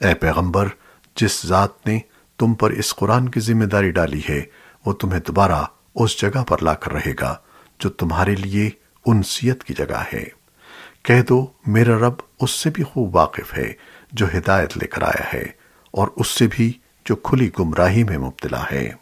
اے پیغمبر، جس ذات نے تم پر اس قرآن کی ذمہ داری ڈالی ہے، وہ تمہیں دوبارہ اس جگہ پر لا کر رہے گا، جو تمہارے لیے انسیت کی جگہ ہے۔ کہہ دو، میرا رب اس سے بھی خوب واقف ہے، جو ہدایت لے کر آیا ہے، اور اس سے بھی جو کھلی گمراہی میں مبتلا ہے۔